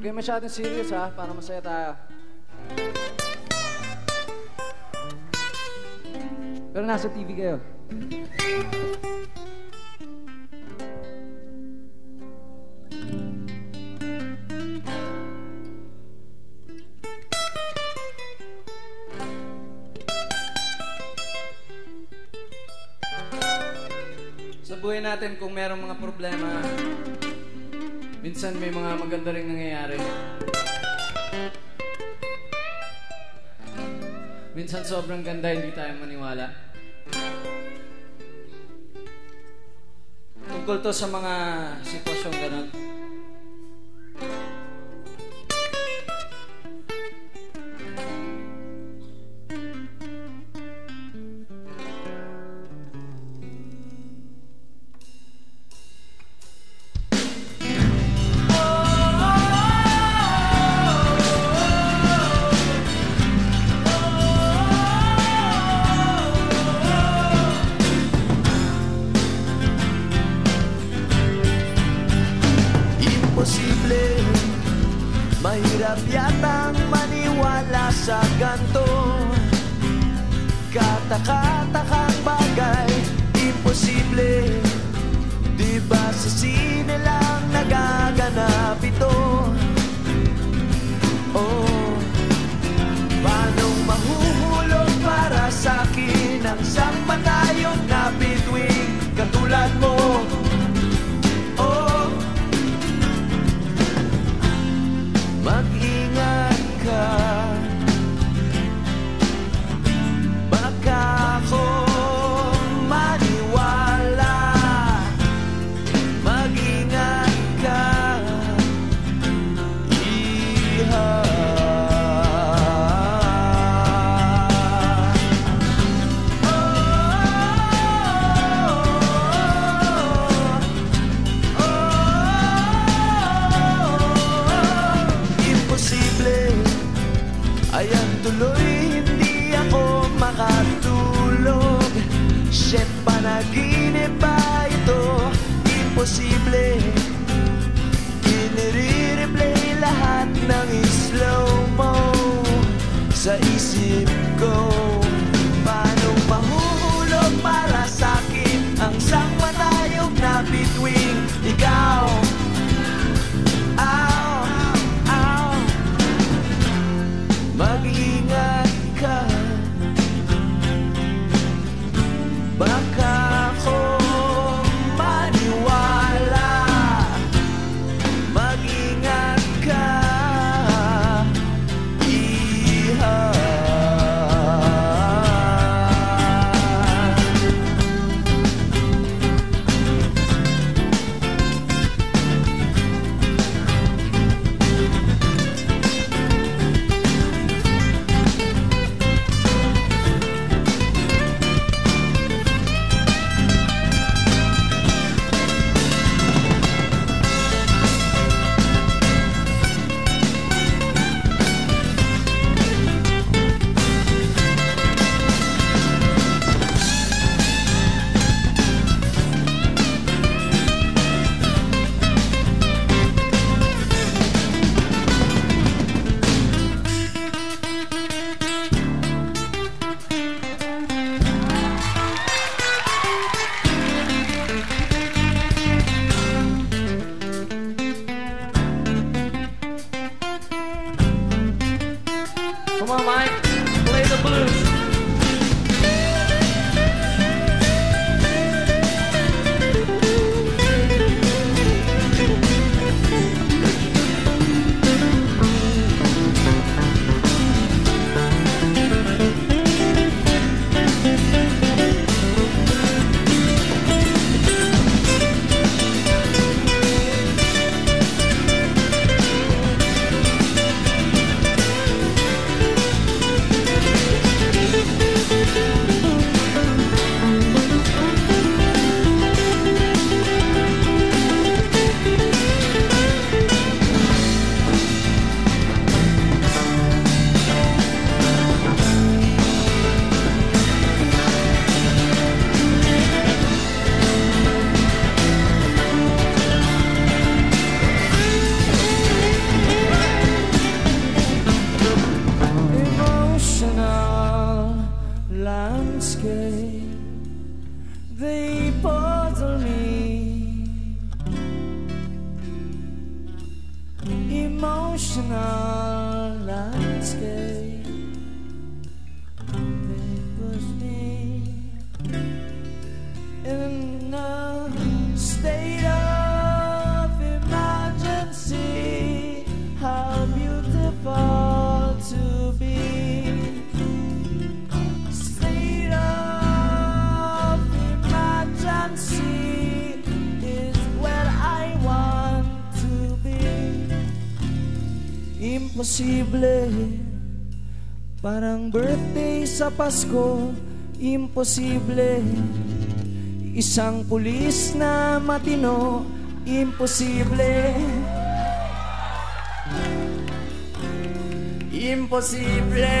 Huwag kayo masyadong serious ha, para masaya tayo. Pero nasa TV kayo. Sa buhay natin, kung merong mga problema, minsan may mga maganda rin nangyayari. Minsan sobrang ganda, hindi tayo maniwala. Tungkol to sa mga sitwasyon ganun. Mahirap yatang maniwala sa ganto. Kataka-takang bagay Imposible. Di ba sa sine lang Sa isip ko fictional landscape. They push me in a Imposible. Parang birthday sa Pasko, imposible. Isang pulis na matino, imposible. Imposible.